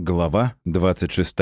Глава 26.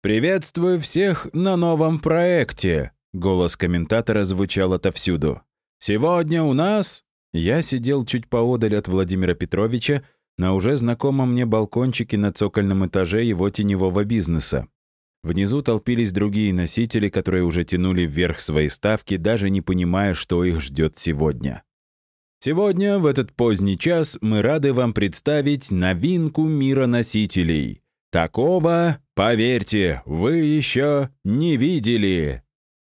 «Приветствую всех на новом проекте!» Голос комментатора звучал отовсюду. «Сегодня у нас...» Я сидел чуть поодаль от Владимира Петровича на уже знакомом мне балкончике на цокольном этаже его теневого бизнеса. Внизу толпились другие носители, которые уже тянули вверх свои ставки, даже не понимая, что их ждет сегодня. Сегодня, в этот поздний час, мы рады вам представить новинку мира носителей. Такого, поверьте, вы еще не видели.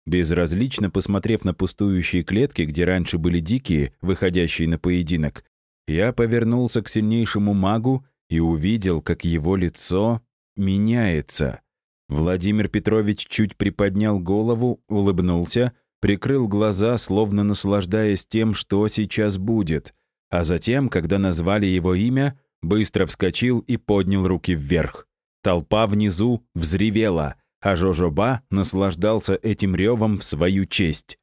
Безразлично посмотрев на пустующие клетки, где раньше были дикие, выходящие на поединок, я повернулся к сильнейшему магу и увидел, как его лицо меняется. Владимир Петрович чуть приподнял голову, улыбнулся — прикрыл глаза, словно наслаждаясь тем, что сейчас будет, а затем, когда назвали его имя, быстро вскочил и поднял руки вверх. Толпа внизу взревела, а Жожоба наслаждался этим ревом в свою честь.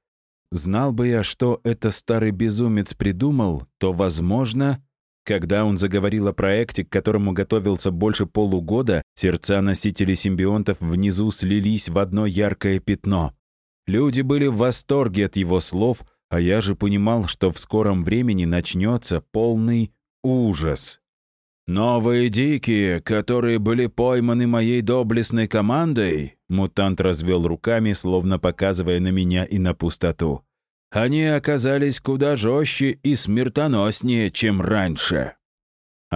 Знал бы я, что это старый безумец придумал, то, возможно... Когда он заговорил о проекте, к которому готовился больше полугода, сердца носителей симбионтов внизу слились в одно яркое пятно. Люди были в восторге от его слов, а я же понимал, что в скором времени начнется полный ужас. «Новые дикие, которые были пойманы моей доблестной командой», мутант развел руками, словно показывая на меня и на пустоту. «Они оказались куда жестче и смертоноснее, чем раньше».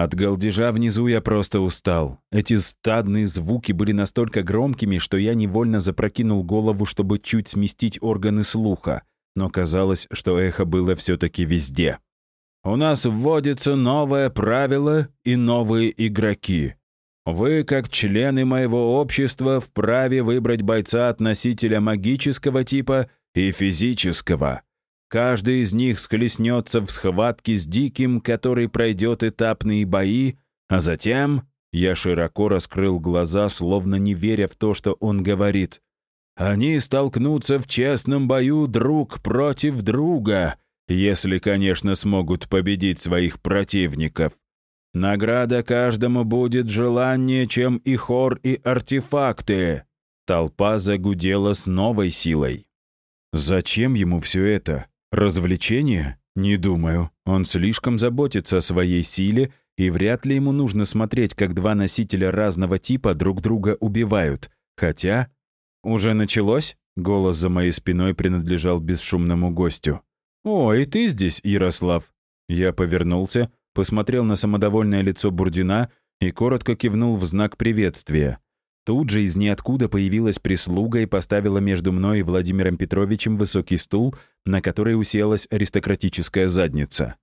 От галдежа внизу я просто устал. Эти стадные звуки были настолько громкими, что я невольно запрокинул голову, чтобы чуть сместить органы слуха, но казалось, что эхо было все-таки везде. «У нас вводится новое правило и новые игроки. Вы, как члены моего общества, вправе выбрать бойца относителя магического типа и физического. Каждый из них схлестнется в схватке с диким, который пройдет этапные бои, а затем я широко раскрыл глаза, словно не веря в то, что он говорит. Они столкнутся в честном бою друг против друга, если, конечно, смогут победить своих противников. Награда каждому будет желание, чем и хор, и артефакты. Толпа загудела с новой силой. Зачем ему все это? Развлечение? Не думаю. Он слишком заботится о своей силе, и вряд ли ему нужно смотреть, как два носителя разного типа друг друга убивают. Хотя... «Уже началось?» — голос за моей спиной принадлежал бесшумному гостю. «О, и ты здесь, Ярослав?» Я повернулся, посмотрел на самодовольное лицо Бурдина и коротко кивнул в знак приветствия. Тут же из ниоткуда появилась прислуга и поставила между мной и Владимиром Петровичем высокий стул, на который уселась аристократическая задница.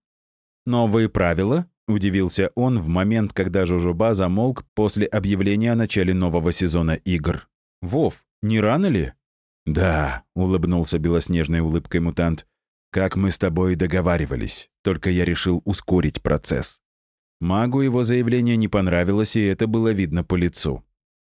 «Новые правила?» — удивился он в момент, когда Жужуба замолк после объявления о начале нового сезона игр. «Вов, не рано ли?» «Да», — улыбнулся белоснежной улыбкой мутант. «Как мы с тобой договаривались, только я решил ускорить процесс». Магу его заявление не понравилось, и это было видно по лицу.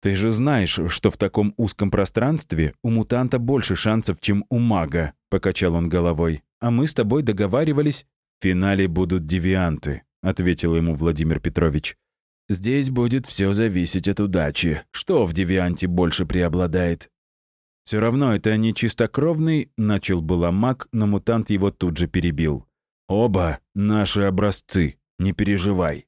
«Ты же знаешь, что в таком узком пространстве у мутанта больше шансов, чем у мага», — покачал он головой. «А мы с тобой договаривались...» «В финале будут девианты», — ответил ему Владимир Петрович. «Здесь будет все зависеть от удачи. Что в девианте больше преобладает?» «Все равно это не чистокровный», — начал было маг, но мутант его тут же перебил. «Оба наши образцы, не переживай.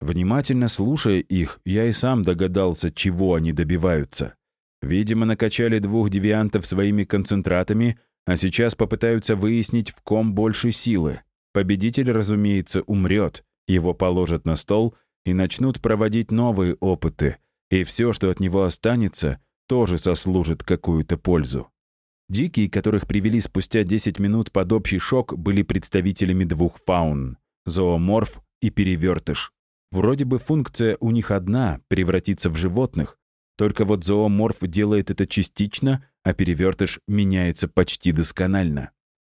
Внимательно слушая их, я и сам догадался, чего они добиваются. Видимо, накачали двух девиантов своими концентратами, а сейчас попытаются выяснить, в ком больше силы. Победитель, разумеется, умрет, его положат на стол и начнут проводить новые опыты, и все, что от него останется, тоже сослужит какую-то пользу. Дикие, которых привели спустя 10 минут под общий шок, были представителями двух фаун — зооморф и перевертыш. Вроде бы функция у них одна — превратиться в животных, только вот зооморф делает это частично, а перевертыш меняется почти досконально.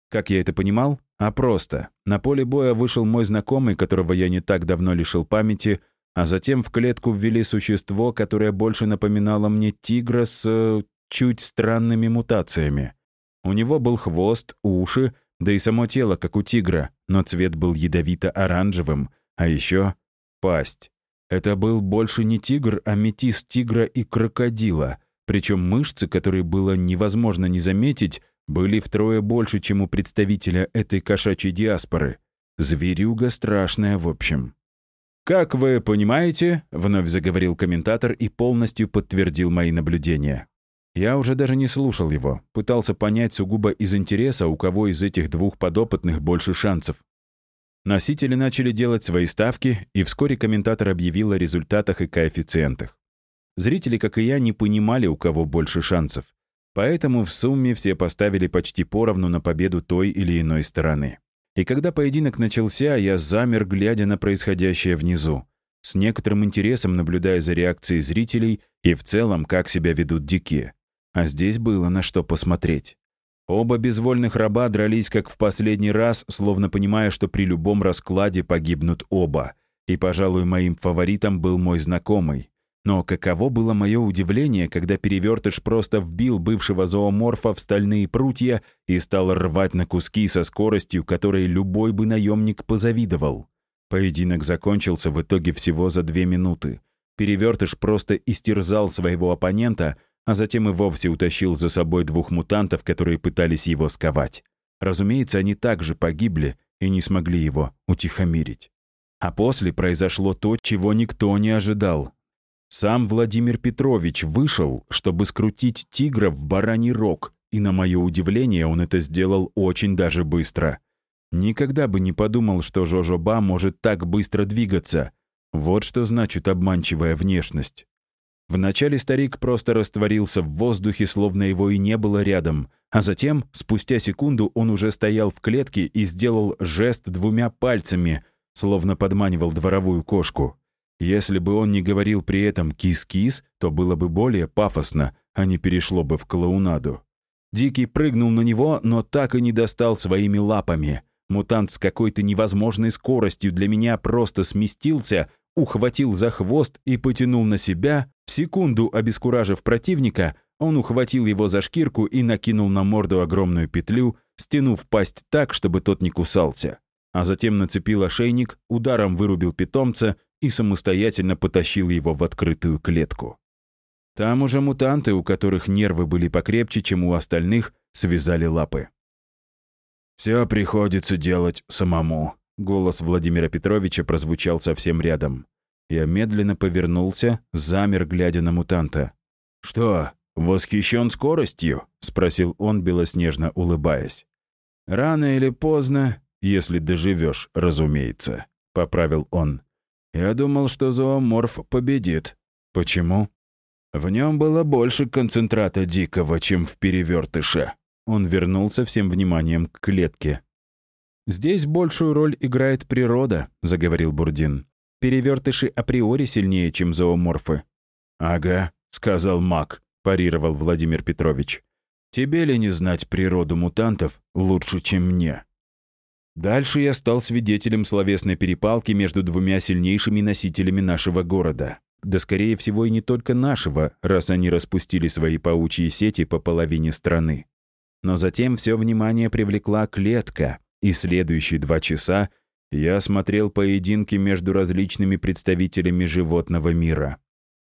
Как я это понимал? А просто. На поле боя вышел мой знакомый, которого я не так давно лишил памяти, а затем в клетку ввели существо, которое больше напоминало мне тигра с э, чуть странными мутациями. У него был хвост, уши, да и само тело, как у тигра, но цвет был ядовито-оранжевым, а еще пасть. Это был больше не тигр, а метис тигра и крокодила. Причем мышцы, которые было невозможно не заметить, были втрое больше, чем у представителя этой кошачьей диаспоры. Зверюга страшная, в общем. «Как вы понимаете», — вновь заговорил комментатор и полностью подтвердил мои наблюдения. Я уже даже не слушал его, пытался понять сугубо из интереса, у кого из этих двух подопытных больше шансов. Носители начали делать свои ставки, и вскоре комментатор объявил о результатах и коэффициентах. Зрители, как и я, не понимали, у кого больше шансов. Поэтому в сумме все поставили почти поровну на победу той или иной стороны. И когда поединок начался, я замер, глядя на происходящее внизу, с некоторым интересом наблюдая за реакцией зрителей и в целом, как себя ведут дикие. А здесь было на что посмотреть. Оба безвольных раба дрались как в последний раз, словно понимая, что при любом раскладе погибнут оба. И, пожалуй, моим фаворитом был мой знакомый. Но каково было мое удивление, когда перевертыш просто вбил бывшего зооморфа в стальные прутья и стал рвать на куски со скоростью, которой любой бы наемник позавидовал. Поединок закончился в итоге всего за две минуты. Перевертыш просто истерзал своего оппонента, а затем и вовсе утащил за собой двух мутантов, которые пытались его сковать. Разумеется, они также погибли и не смогли его утихомирить. А после произошло то, чего никто не ожидал. Сам Владимир Петрович вышел, чтобы скрутить тигра в бараний рог, и, на мое удивление, он это сделал очень даже быстро. Никогда бы не подумал, что Жожоба может так быстро двигаться. Вот что значит обманчивая внешность. Вначале старик просто растворился в воздухе, словно его и не было рядом, а затем, спустя секунду, он уже стоял в клетке и сделал жест двумя пальцами, словно подманивал дворовую кошку. Если бы он не говорил при этом «кис-кис», то было бы более пафосно, а не перешло бы в клоунаду. Дикий прыгнул на него, но так и не достал своими лапами. Мутант с какой-то невозможной скоростью для меня просто сместился, ухватил за хвост и потянул на себя. В секунду обескуражив противника, он ухватил его за шкирку и накинул на морду огромную петлю, стянув пасть так, чтобы тот не кусался. А затем нацепил ошейник, ударом вырубил питомца и самостоятельно потащил его в открытую клетку. Там уже мутанты, у которых нервы были покрепче, чем у остальных, связали лапы. «Все приходится делать самому», — голос Владимира Петровича прозвучал совсем рядом. Я медленно повернулся, замер, глядя на мутанта. «Что, восхищен скоростью?» — спросил он, белоснежно улыбаясь. «Рано или поздно, если доживешь, разумеется», — поправил он. Я думал, что зооморф победит. Почему? В нем было больше концентрата дикого, чем в перевертыше. Он вернулся всем вниманием к клетке. «Здесь большую роль играет природа», — заговорил Бурдин. «Перевертыши априори сильнее, чем зооморфы». «Ага», — сказал маг, — парировал Владимир Петрович. «Тебе ли не знать природу мутантов лучше, чем мне?» Дальше я стал свидетелем словесной перепалки между двумя сильнейшими носителями нашего города. Да, скорее всего, и не только нашего, раз они распустили свои паучьи сети по половине страны. Но затем все внимание привлекла клетка, и следующие два часа я смотрел поединки между различными представителями животного мира.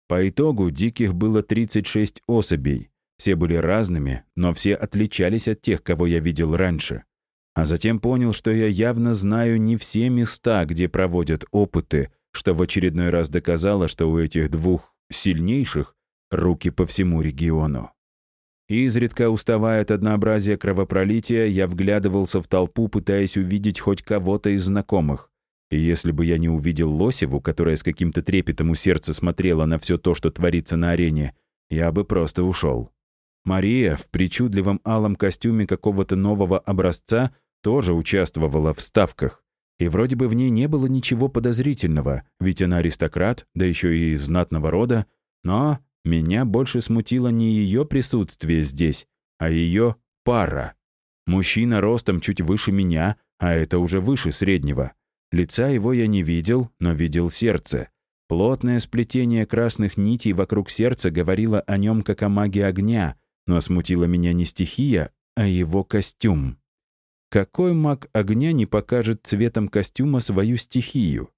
По итогу диких было 36 особей. Все были разными, но все отличались от тех, кого я видел раньше а затем понял, что я явно знаю не все места, где проводят опыты, что в очередной раз доказало, что у этих двух сильнейших руки по всему региону. Изредка уставая от однообразия кровопролития, я вглядывался в толпу, пытаясь увидеть хоть кого-то из знакомых. И если бы я не увидел Лосеву, которая с каким-то трепетом у сердца смотрела на все то, что творится на арене, я бы просто ушел. Мария в причудливом алом костюме какого-то нового образца тоже участвовала в ставках. И вроде бы в ней не было ничего подозрительного, ведь она аристократ, да еще и из знатного рода. Но меня больше смутило не ее присутствие здесь, а ее пара. Мужчина ростом чуть выше меня, а это уже выше среднего. Лица его я не видел, но видел сердце. Плотное сплетение красных нитей вокруг сердца говорило о нем как о маге огня, но смутила меня не стихия, а его костюм. Какой маг огня не покажет цветом костюма свою стихию?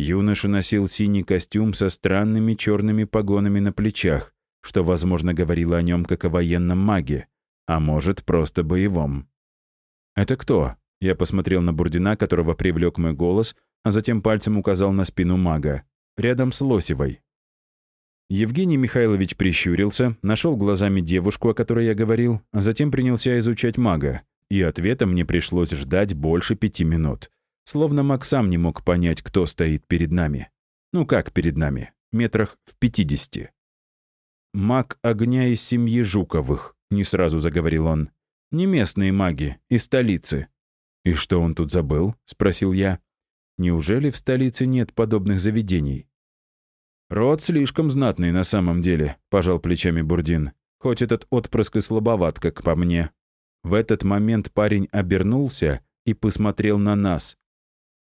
Юноша носил синий костюм со странными черными погонами на плечах, что, возможно, говорило о нем как о военном маге, а может, просто боевом. «Это кто?» Я посмотрел на Бурдина, которого привлек мой голос, а затем пальцем указал на спину мага, рядом с Лосевой. Евгений Михайлович прищурился, нашел глазами девушку, о которой я говорил, а затем принялся изучать мага, и ответа мне пришлось ждать больше пяти минут. Словно маг сам не мог понять, кто стоит перед нами. Ну как перед нами? Метрах в пятидесяти. «Маг огня из семьи Жуковых», — не сразу заговорил он. «Не местные маги, из столицы». «И что он тут забыл?» — спросил я. «Неужели в столице нет подобных заведений?» «Род слишком знатный на самом деле», — пожал плечами Бурдин. «Хоть этот отпрыск и слабоват, как по мне». В этот момент парень обернулся и посмотрел на нас.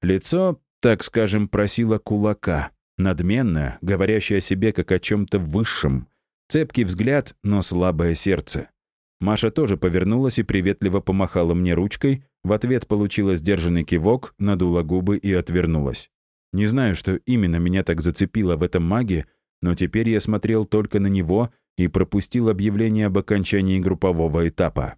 Лицо, так скажем, просило кулака. Надменное, говорящее о себе как о чем-то высшем. Цепкий взгляд, но слабое сердце. Маша тоже повернулась и приветливо помахала мне ручкой, в ответ получила сдержанный кивок, надула губы и отвернулась. Не знаю, что именно меня так зацепило в этом маге, но теперь я смотрел только на него и пропустил объявление об окончании группового этапа.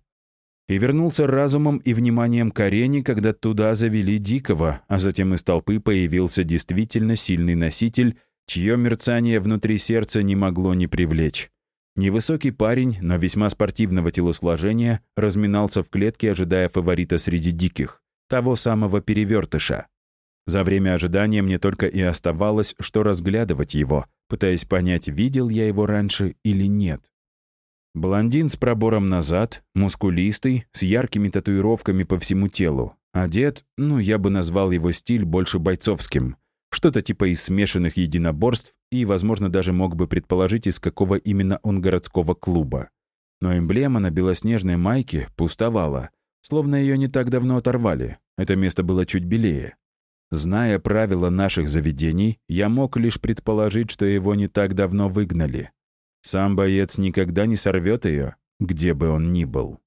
И вернулся разумом и вниманием к арене, когда туда завели Дикого, а затем из толпы появился действительно сильный носитель, чье мерцание внутри сердца не могло не привлечь. Невысокий парень, но весьма спортивного телосложения, разминался в клетке, ожидая фаворита среди диких, того самого перевертыша. За время ожидания мне только и оставалось, что разглядывать его, пытаясь понять, видел я его раньше или нет. Блондин с пробором назад, мускулистый, с яркими татуировками по всему телу. Одет, ну, я бы назвал его стиль больше бойцовским. Что-то типа из смешанных единоборств и, возможно, даже мог бы предположить, из какого именно он городского клуба. Но эмблема на белоснежной майке пустовала, словно ее не так давно оторвали. Это место было чуть белее. Зная правила наших заведений, я мог лишь предположить, что его не так давно выгнали. Сам боец никогда не сорвет ее, где бы он ни был.